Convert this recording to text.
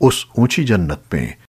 اس اونچی جنت میں